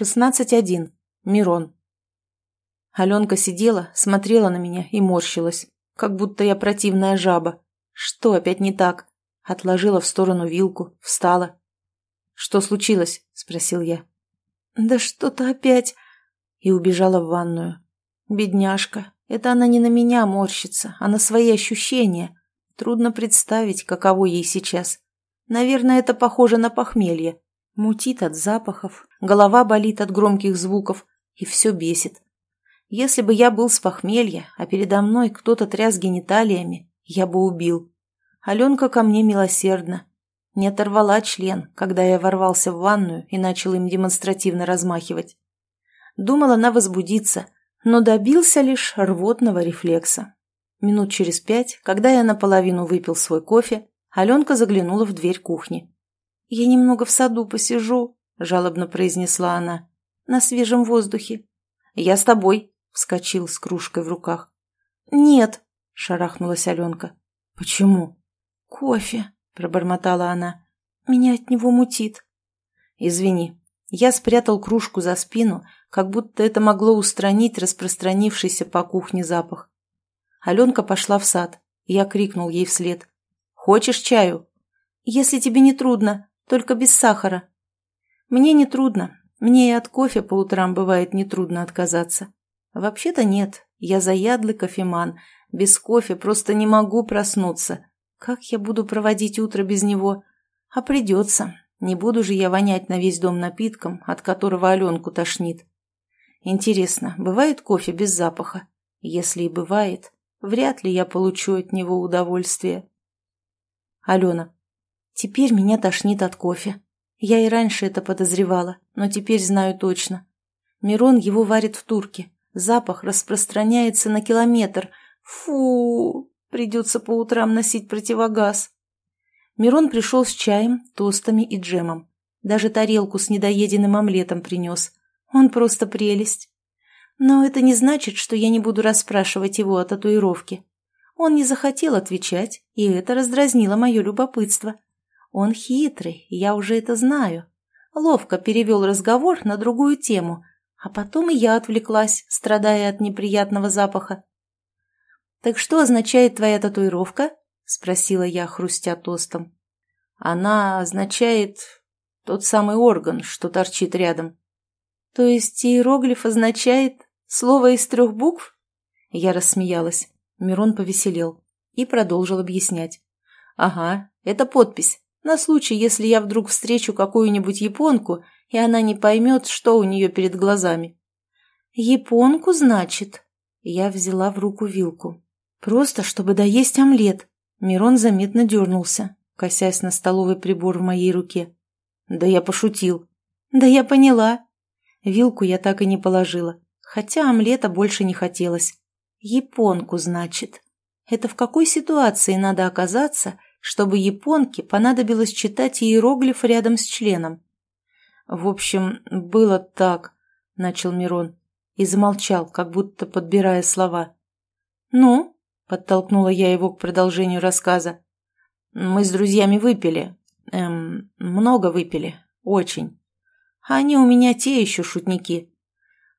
16.1. Мирон. Аленка сидела, смотрела на меня и морщилась, как будто я противная жаба. Что опять не так? Отложила в сторону вилку, встала. «Что случилось?» – спросил я. «Да что-то опять...» И убежала в ванную. «Бедняжка, это она не на меня морщится, а на свои ощущения. Трудно представить, каково ей сейчас. Наверное, это похоже на похмелье. Мутит от запахов, голова болит от громких звуков, и все бесит. Если бы я был с похмелья, а передо мной кто-то тряс гениталиями, я бы убил. Аленка ко мне милосердна. Не оторвала член, когда я ворвался в ванную и начал им демонстративно размахивать. Думала она возбудиться, но добился лишь рвотного рефлекса. Минут через пять, когда я наполовину выпил свой кофе, Аленка заглянула в дверь кухни. «Я немного в саду посижу», — жалобно произнесла она. «На свежем воздухе». «Я с тобой», — вскочил с кружкой в руках. «Нет», — шарахнулась Аленка. «Почему?» «Кофе», — пробормотала она. «Меня от него мутит». «Извини». Я спрятал кружку за спину, как будто это могло устранить распространившийся по кухне запах. Аленка пошла в сад. Я крикнул ей вслед. «Хочешь чаю?» «Если тебе не трудно», только без сахара. Мне не трудно. Мне и от кофе по утрам бывает нетрудно отказаться. Вообще-то нет. Я заядлый кофеман. Без кофе просто не могу проснуться. Как я буду проводить утро без него? А придется. Не буду же я вонять на весь дом напитком, от которого Аленку тошнит. Интересно, бывает кофе без запаха? Если и бывает, вряд ли я получу от него удовольствие. Алена. Теперь меня тошнит от кофе. Я и раньше это подозревала, но теперь знаю точно. Мирон его варит в турке. Запах распространяется на километр. Фу! Придется по утрам носить противогаз. Мирон пришел с чаем, тостами и джемом. Даже тарелку с недоеденным омлетом принес. Он просто прелесть. Но это не значит, что я не буду расспрашивать его о татуировке. Он не захотел отвечать, и это раздразнило мое любопытство. Он хитрый, я уже это знаю. Ловко перевел разговор на другую тему, а потом и я отвлеклась, страдая от неприятного запаха. «Так что означает твоя татуировка?» — спросила я, хрустя тостом. «Она означает тот самый орган, что торчит рядом». «То есть иероглиф означает слово из трех букв?» Я рассмеялась. Мирон повеселел и продолжил объяснять. «Ага, это подпись. На случай, если я вдруг встречу какую-нибудь японку, и она не поймет, что у нее перед глазами. «Японку, значит?» Я взяла в руку вилку. «Просто, чтобы доесть омлет». Мирон заметно дернулся, косясь на столовый прибор в моей руке. «Да я пошутил». «Да я поняла». Вилку я так и не положила, хотя омлета больше не хотелось. «Японку, значит. Это в какой ситуации надо оказаться, чтобы японке понадобилось читать иероглиф рядом с членом. «В общем, было так», — начал Мирон и замолчал, как будто подбирая слова. «Ну?» — подтолкнула я его к продолжению рассказа. «Мы с друзьями выпили. Эм, много выпили. Очень. они у меня те еще шутники.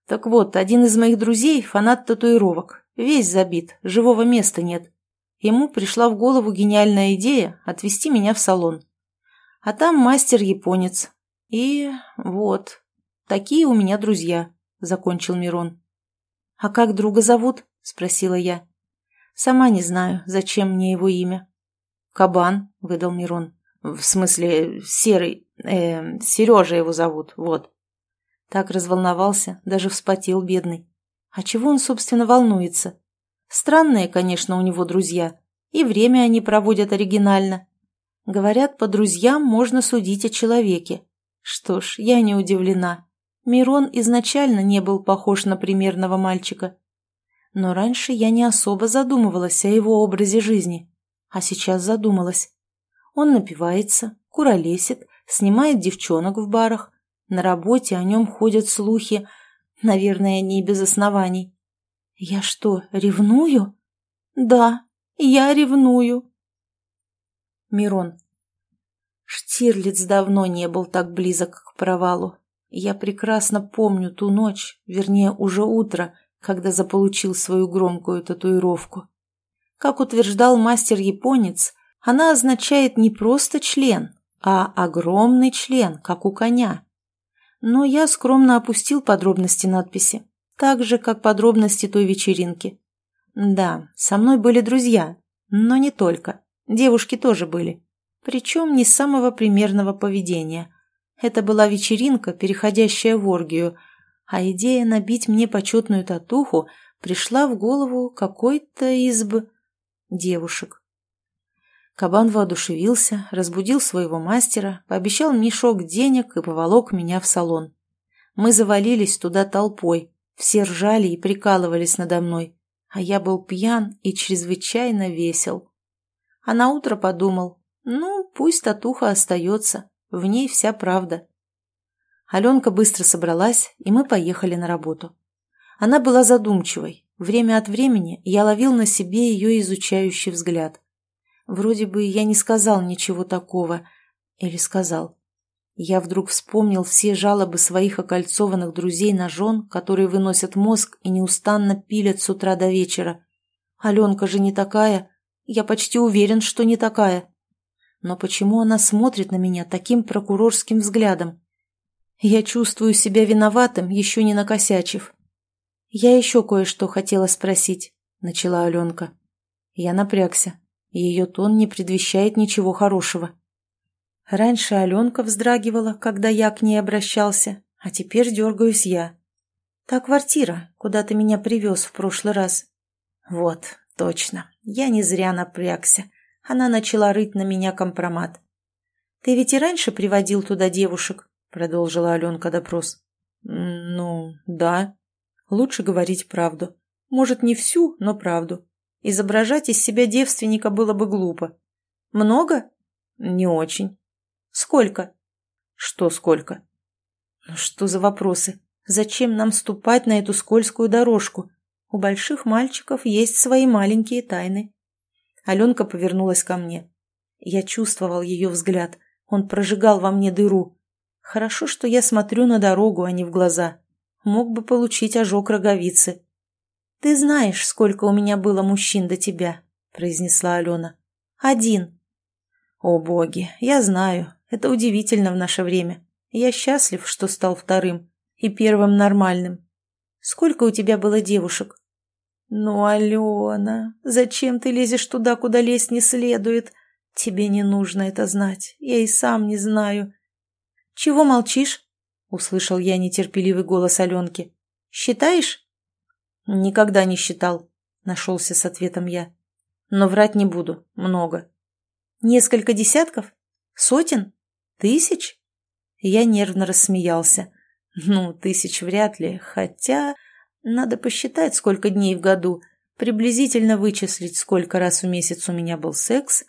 Так вот, один из моих друзей — фанат татуировок. Весь забит, живого места нет. Ему пришла в голову гениальная идея отвезти меня в салон. А там мастер-японец. И вот, такие у меня друзья, — закончил Мирон. «А как друга зовут?» — спросила я. «Сама не знаю, зачем мне его имя». «Кабан», — выдал Мирон. «В смысле, Серый, э, Сережа его зовут, вот». Так разволновался, даже вспотел бедный. А чего он, собственно, волнуется? Странные, конечно, у него друзья, и время они проводят оригинально. Говорят, по друзьям можно судить о человеке. Что ж, я не удивлена. Мирон изначально не был похож на примерного мальчика. Но раньше я не особо задумывалась о его образе жизни. А сейчас задумалась. Он напивается, куролесит, снимает девчонок в барах. На работе о нем ходят слухи, наверное, не без оснований. «Я что, ревную?» «Да, я ревную». Мирон. Штирлиц давно не был так близок к провалу. Я прекрасно помню ту ночь, вернее, уже утро, когда заполучил свою громкую татуировку. Как утверждал мастер-японец, она означает не просто член, а огромный член, как у коня. Но я скромно опустил подробности надписи, так же, как подробности той вечеринки. Да, со мной были друзья, но не только. Девушки тоже были. Причем не самого примерного поведения. Это была вечеринка, переходящая в оргию, а идея набить мне почетную татуху пришла в голову какой-то из б... девушек. Кабан воодушевился, разбудил своего мастера, пообещал мешок денег и поволок меня в салон. Мы завалились туда толпой, все ржали и прикалывались надо мной, а я был пьян и чрезвычайно весел. А на утро подумал, ну, пусть татуха остается, в ней вся правда. Аленка быстро собралась, и мы поехали на работу. Она была задумчивой. Время от времени я ловил на себе ее изучающий взгляд. Вроде бы я не сказал ничего такого. Или сказал. Я вдруг вспомнил все жалобы своих окольцованных друзей на жен, которые выносят мозг и неустанно пилят с утра до вечера. Аленка же не такая. Я почти уверен, что не такая. Но почему она смотрит на меня таким прокурорским взглядом? Я чувствую себя виноватым, еще не накосячив. «Я еще кое-что хотела спросить», — начала Аленка. Я напрягся. Ее тон не предвещает ничего хорошего. Раньше Аленка вздрагивала, когда я к ней обращался, а теперь дергаюсь я. «Та квартира, куда ты меня привез в прошлый раз». «Вот, точно. Я не зря напрягся. Она начала рыть на меня компромат. «Ты ведь и раньше приводил туда девушек?» — продолжила Аленка допрос. «Ну, да. Лучше говорить правду. Может, не всю, но правду. Изображать из себя девственника было бы глупо. Много? Не очень. Сколько? Что сколько? Ну что за вопросы? Зачем нам ступать на эту скользкую дорожку? У больших мальчиков есть свои маленькие тайны. Аленка повернулась ко мне. Я чувствовал ее взгляд. Он прожигал во мне дыру. Хорошо, что я смотрю на дорогу, а не в глаза. Мог бы получить ожог роговицы. «Ты знаешь, сколько у меня было мужчин до тебя», — произнесла Алена. «Один». «О, боги, я знаю. Это удивительно в наше время. Я счастлив, что стал вторым и первым нормальным. Сколько у тебя было девушек?» «Ну, Алена, зачем ты лезешь туда, куда лезть не следует? Тебе не нужно это знать. Я и сам не знаю. «Чего молчишь?» — услышал я нетерпеливый голос Аленки. «Считаешь?» «Никогда не считал», — нашелся с ответом я. «Но врать не буду. Много». «Несколько десятков? Сотен? Тысяч?» Я нервно рассмеялся. «Ну, тысяч вряд ли, хотя надо посчитать, сколько дней в году, приблизительно вычислить, сколько раз в месяц у меня был секс.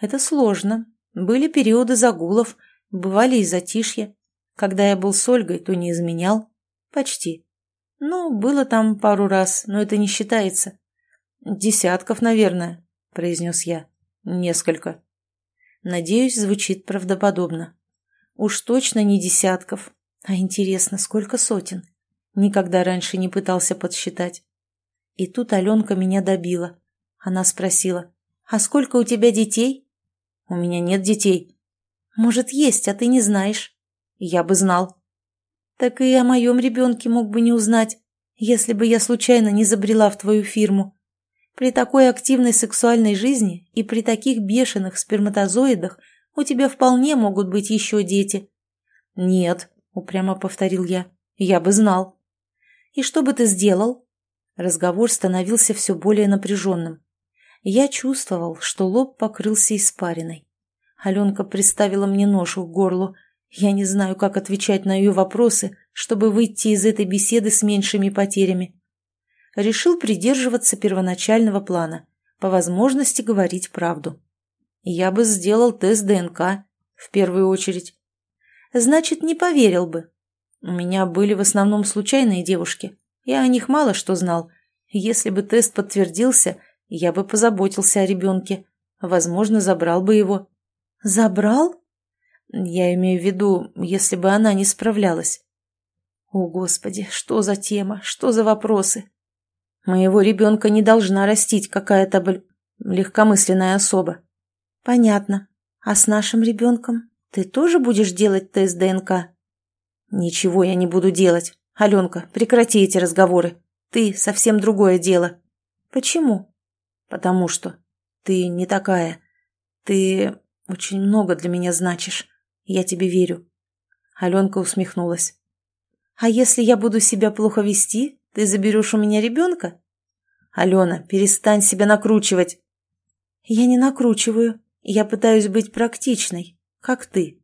Это сложно. Были периоды загулов, Бывали и затишья. Когда я был с Ольгой, то не изменял. Почти. Ну, было там пару раз, но это не считается. Десятков, наверное, произнес я. Несколько. Надеюсь, звучит правдоподобно. Уж точно не десятков. А интересно, сколько сотен? Никогда раньше не пытался подсчитать. И тут Аленка меня добила. Она спросила, «А сколько у тебя детей?» «У меня нет детей», может, есть, а ты не знаешь. Я бы знал. Так и о моем ребенке мог бы не узнать, если бы я случайно не забрела в твою фирму. При такой активной сексуальной жизни и при таких бешеных сперматозоидах у тебя вполне могут быть еще дети. Нет, упрямо повторил я, я бы знал. И что бы ты сделал? Разговор становился все более напряженным. Я чувствовал, что лоб покрылся испариной. Аленка приставила мне нож к горлу. Я не знаю, как отвечать на ее вопросы, чтобы выйти из этой беседы с меньшими потерями. Решил придерживаться первоначального плана, по возможности говорить правду. Я бы сделал тест ДНК, в первую очередь. Значит, не поверил бы. У меня были в основном случайные девушки. Я о них мало что знал. Если бы тест подтвердился, я бы позаботился о ребенке. Возможно, забрал бы его. «Забрал?» «Я имею в виду, если бы она не справлялась. О, Господи, что за тема, что за вопросы? Моего ребенка не должна растить какая-то бл... легкомысленная особа. Понятно. А с нашим ребенком ты тоже будешь делать тест ДНК? Ничего я не буду делать. Аленка, прекрати эти разговоры. Ты совсем другое дело. Почему? Потому что ты не такая. Ты очень много для меня значишь. Я тебе верю. Аленка усмехнулась. А если я буду себя плохо вести, ты заберешь у меня ребенка? Алена, перестань себя накручивать. Я не накручиваю. Я пытаюсь быть практичной, как ты.